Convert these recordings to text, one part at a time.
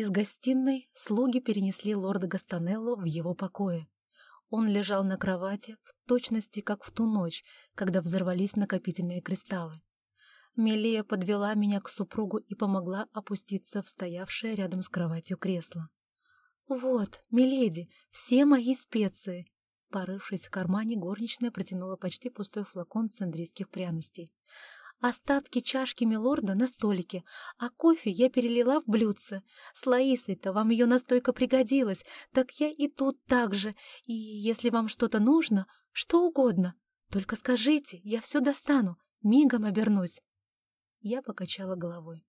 Из гостиной слуги перенесли лорда Гастанелло в его покое. Он лежал на кровати в точности, как в ту ночь, когда взорвались накопительные кристаллы. Мелия подвела меня к супругу и помогла опуститься в стоявшее рядом с кроватью кресло. «Вот, миледи, все мои специи!» Порывшись в кармане, горничная протянула почти пустой флакон цендрийских пряностей. Остатки чашки милорда на столике, а кофе я перелила в блюдце. С Лаисой-то вам ее настойка пригодилась, так я и тут так же. И если вам что-то нужно, что угодно, только скажите, я все достану, мигом обернусь. Я покачала головой.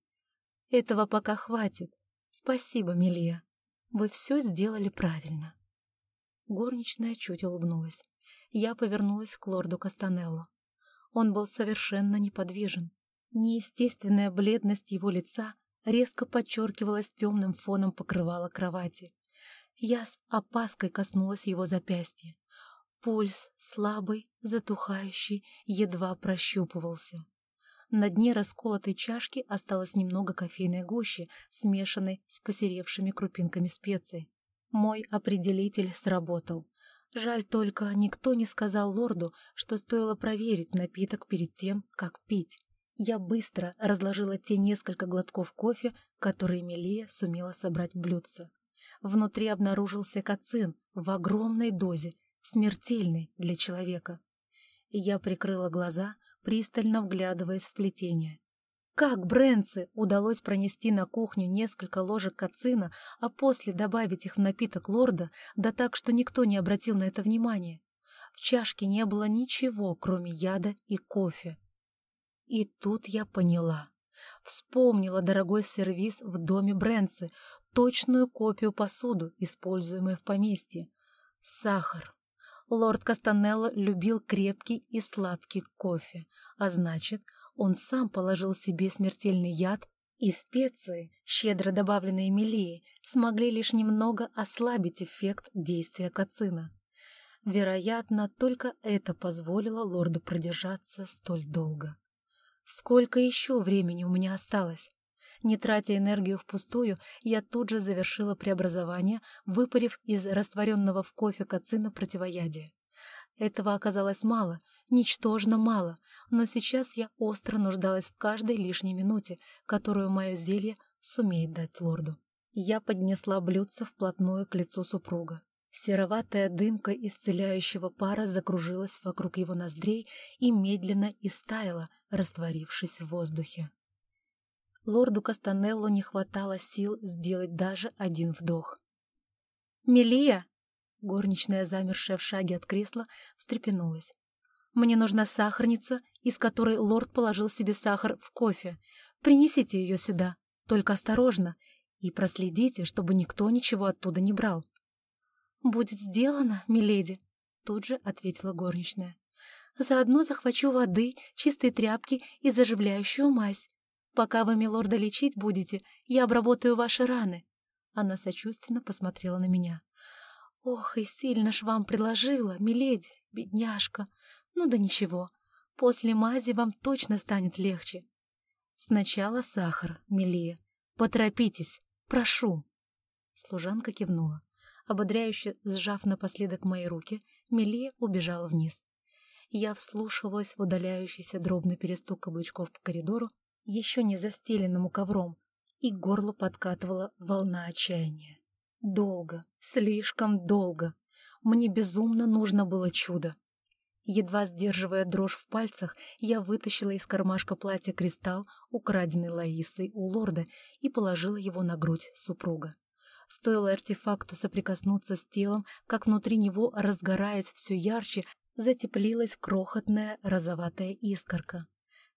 Этого пока хватит. Спасибо, Милия. Вы все сделали правильно. Горничная чуть улыбнулась. Я повернулась к лорду Кастанелло. Он был совершенно неподвижен. Неестественная бледность его лица резко подчеркивалась темным фоном покрывала кровати. Я с опаской коснулась его запястья. Пульс, слабый, затухающий, едва прощупывался. На дне расколотой чашки осталось немного кофейной гущи, смешанной с посеревшими крупинками специй. Мой определитель сработал. Жаль только, никто не сказал лорду, что стоило проверить напиток перед тем, как пить. Я быстро разложила те несколько глотков кофе, которые Мелия сумела собрать в блюдце. Внутри обнаружился кацин в огромной дозе, смертельный для человека. Я прикрыла глаза, пристально вглядываясь в плетение. Как Брэнце удалось пронести на кухню несколько ложек кацина, а после добавить их в напиток лорда, да так, что никто не обратил на это внимания? В чашке не было ничего, кроме яда и кофе. И тут я поняла. Вспомнила дорогой сервиз в доме Брэнце, точную копию посуду, используемой в поместье. Сахар. Лорд Кастанелло любил крепкий и сладкий кофе, а значит, он сам положил себе смертельный яд, и специи, щедро добавленные Мелии, смогли лишь немного ослабить эффект действия кацина. Вероятно, только это позволило лорду продержаться столь долго. Сколько еще времени у меня осталось? Не тратя энергию впустую, я тут же завершила преобразование, выпарив из растворенного в кофе кацина противоядие. Этого оказалось мало, ничтожно мало, но сейчас я остро нуждалась в каждой лишней минуте, которую мое зелье сумеет дать лорду. Я поднесла блюдце вплотную к лицу супруга. Сероватая дымка исцеляющего пара закружилась вокруг его ноздрей и медленно истаяла, растворившись в воздухе. Лорду Кастанелло не хватало сил сделать даже один вдох. «Мелия!» Горничная, замершая в шаге от кресла, встрепенулась. «Мне нужна сахарница, из которой лорд положил себе сахар в кофе. Принесите ее сюда, только осторожно, и проследите, чтобы никто ничего оттуда не брал». «Будет сделано, миледи», — тут же ответила горничная. «Заодно захвачу воды, чистые тряпки и заживляющую мазь. Пока вы милорда лечить будете, я обработаю ваши раны». Она сочувственно посмотрела на меня. «Ох, и сильно ж вам предложила, миледи, бедняжка. Ну да ничего, после мази вам точно станет легче. Сначала сахар, милее. Поторопитесь, прошу». Служанка кивнула. Ободряюще сжав напоследок мои руки, Милия убежала вниз. Я вслушивалась в удаляющийся дробный перестук каблучков по коридору, еще не застеленному ковром, и горло подкатывала волна отчаяния. Долго, слишком долго. Мне безумно нужно было чудо. Едва сдерживая дрожь в пальцах, я вытащила из кармашка платья кристалл, украденный Лаисой у лорда, и положила его на грудь супруга. Стоило артефакту соприкоснуться с телом, как внутри него, разгораясь все ярче, затеплилась крохотная розоватая искорка.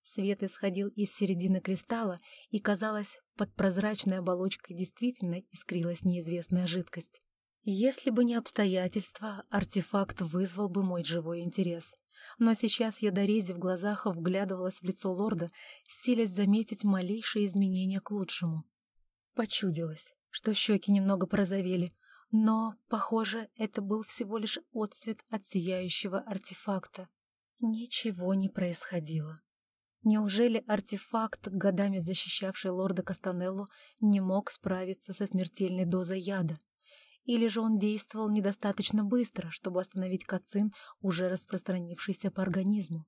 Свет исходил из середины кристалла, и, казалось, под прозрачной оболочкой действительно искрилась неизвестная жидкость. Если бы не обстоятельства, артефакт вызвал бы мой живой интерес. Но сейчас я до рези в глазах вглядывалась в лицо лорда, силясь заметить малейшие изменения к лучшему. Почудилось, что щеки немного порозовели, но, похоже, это был всего лишь отцвет от сияющего артефакта. Ничего не происходило. Неужели артефакт, годами защищавший лорда Кастанелло, не мог справиться со смертельной дозой яда? Или же он действовал недостаточно быстро, чтобы остановить кацин, уже распространившийся по организму?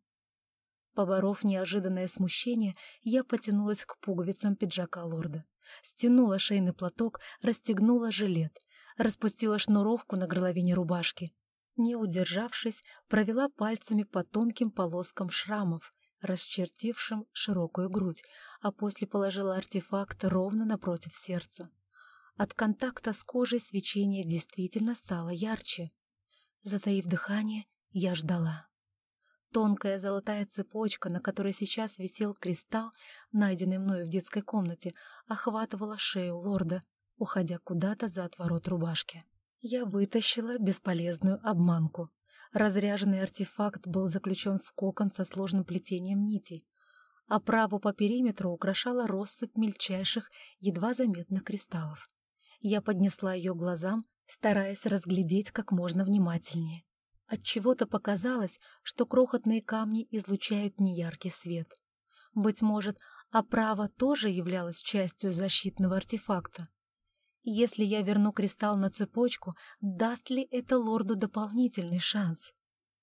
Поборов неожиданное смущение, я потянулась к пуговицам пиджака лорда. Стянула шейный платок, расстегнула жилет, распустила шнуровку на горловине рубашки. Не удержавшись, провела пальцами по тонким полоскам шрамов, расчертившим широкую грудь, а после положила артефакт ровно напротив сердца. От контакта с кожей свечение действительно стало ярче. Затаив дыхание, я ждала. Тонкая золотая цепочка, на которой сейчас висел кристалл, найденный мною в детской комнате, охватывала шею лорда, уходя куда-то за отворот рубашки. Я вытащила бесполезную обманку. Разряженный артефакт был заключен в кокон со сложным плетением нитей. а праву по периметру украшала россыпь мельчайших, едва заметных кристаллов. Я поднесла ее глазам, стараясь разглядеть как можно внимательнее. Отчего-то показалось, что крохотные камни излучают неяркий свет. Быть может, оправа тоже являлась частью защитного артефакта. Если я верну кристалл на цепочку, даст ли это лорду дополнительный шанс?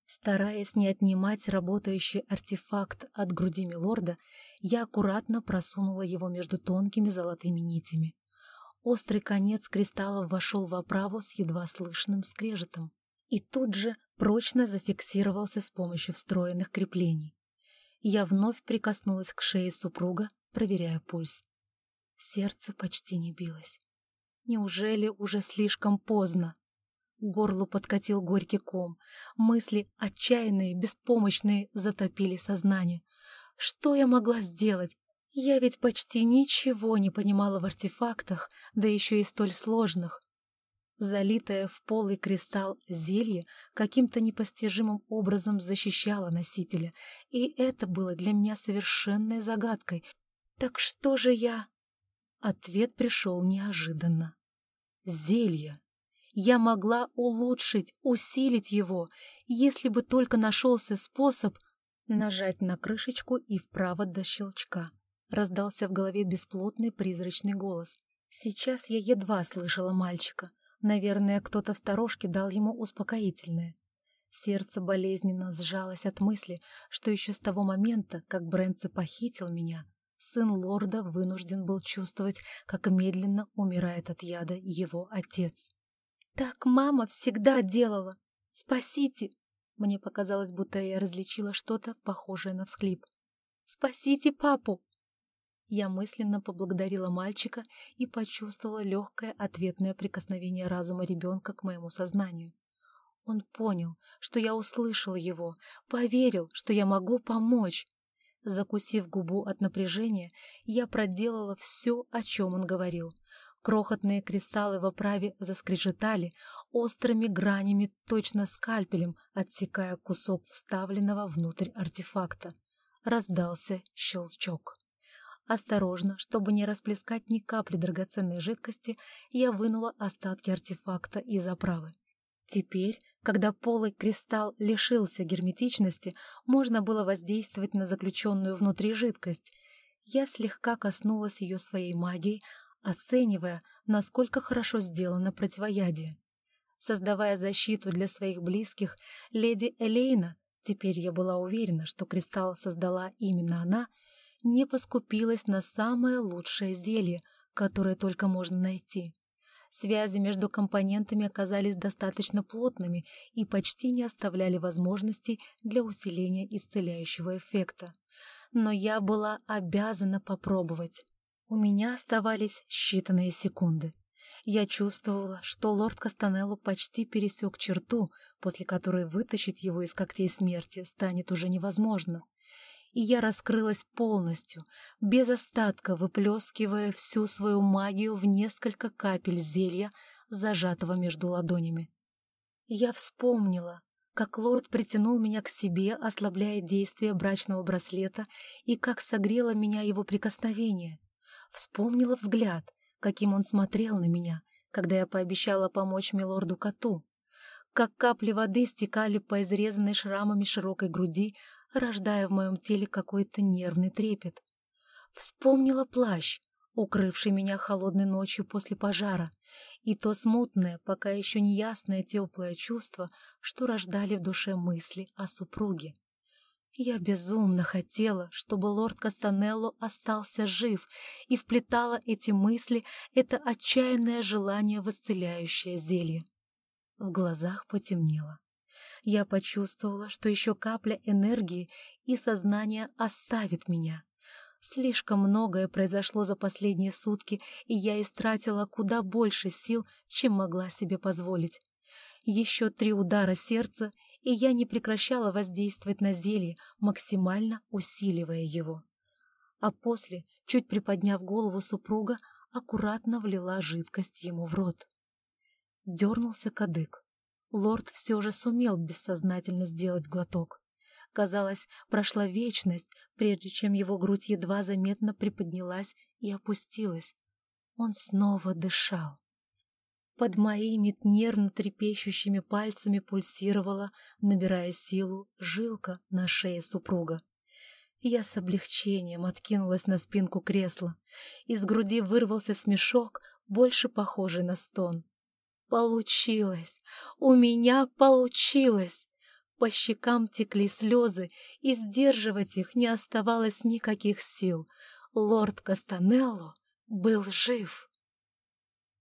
Стараясь не отнимать работающий артефакт от груди милорда, я аккуратно просунула его между тонкими золотыми нитями. Острый конец кристалла вошел в оправу с едва слышным скрежетом и тут же прочно зафиксировался с помощью встроенных креплений. Я вновь прикоснулась к шее супруга, проверяя пульс. Сердце почти не билось. Неужели уже слишком поздно? Горлу подкатил горький ком. Мысли, отчаянные, беспомощные, затопили сознание. Что я могла сделать? Я ведь почти ничего не понимала в артефактах, да еще и столь сложных. Залитое в полый кристалл зелье каким-то непостижимым образом защищало носителя, и это было для меня совершенной загадкой. Так что же я... Ответ пришел неожиданно. Зелье. Я могла улучшить, усилить его, если бы только нашелся способ нажать на крышечку и вправо до щелчка. Раздался в голове бесплотный призрачный голос. Сейчас я едва слышала мальчика. Наверное, кто-то в сторожке дал ему успокоительное. Сердце болезненно сжалось от мысли, что еще с того момента, как Брэнси похитил меня, сын лорда вынужден был чувствовать, как медленно умирает от яда его отец. «Так мама всегда делала! Спасите!» Мне показалось, будто я различила что-то похожее на всхлип. «Спасите папу!» Я мысленно поблагодарила мальчика и почувствовала легкое ответное прикосновение разума ребенка к моему сознанию. Он понял, что я услышала его, поверил, что я могу помочь. Закусив губу от напряжения, я проделала все, о чем он говорил. Крохотные кристаллы в оправе заскрежетали, острыми гранями, точно скальпелем, отсекая кусок вставленного внутрь артефакта. Раздался щелчок. Осторожно, чтобы не расплескать ни капли драгоценной жидкости, я вынула остатки артефакта из оправы. Теперь, когда полый кристалл лишился герметичности, можно было воздействовать на заключенную внутри жидкость. Я слегка коснулась ее своей магией, оценивая, насколько хорошо сделано противоядие. Создавая защиту для своих близких, леди Элейна, теперь я была уверена, что кристалл создала именно она, не поскупилась на самое лучшее зелье, которое только можно найти. Связи между компонентами оказались достаточно плотными и почти не оставляли возможностей для усиления исцеляющего эффекта. Но я была обязана попробовать. У меня оставались считанные секунды. Я чувствовала, что лорд Кастанелло почти пересек черту, после которой вытащить его из когтей смерти станет уже невозможно и я раскрылась полностью, без остатка выплескивая всю свою магию в несколько капель зелья, зажатого между ладонями. Я вспомнила, как лорд притянул меня к себе, ослабляя действие брачного браслета, и как согрело меня его прикосновение. Вспомнила взгляд, каким он смотрел на меня, когда я пообещала помочь милорду-коту, как капли воды стекали по изрезанной шрамами широкой груди, рождая в моем теле какой-то нервный трепет. Вспомнила плащ, укрывший меня холодной ночью после пожара, и то смутное, пока еще не ясное теплое чувство, что рождали в душе мысли о супруге. Я безумно хотела, чтобы лорд Кастанелло остался жив, и вплетала эти мысли это отчаянное желание в исцеляющее зелье. В глазах потемнело. Я почувствовала, что еще капля энергии и сознания оставит меня. Слишком многое произошло за последние сутки, и я истратила куда больше сил, чем могла себе позволить. Еще три удара сердца, и я не прекращала воздействовать на зелье, максимально усиливая его. А после, чуть приподняв голову супруга, аккуратно влила жидкость ему в рот. Дернулся кадык. Лорд все же сумел бессознательно сделать глоток. Казалось, прошла вечность, прежде чем его грудь едва заметно приподнялась и опустилась. Он снова дышал. Под моими нервно трепещущими пальцами пульсировала, набирая силу, жилка на шее супруга. Я с облегчением откинулась на спинку кресла. Из груди вырвался смешок, больше похожий на стон. Получилось! У меня получилось! По щекам текли слезы, и сдерживать их не оставалось никаких сил. Лорд Кастанелло был жив.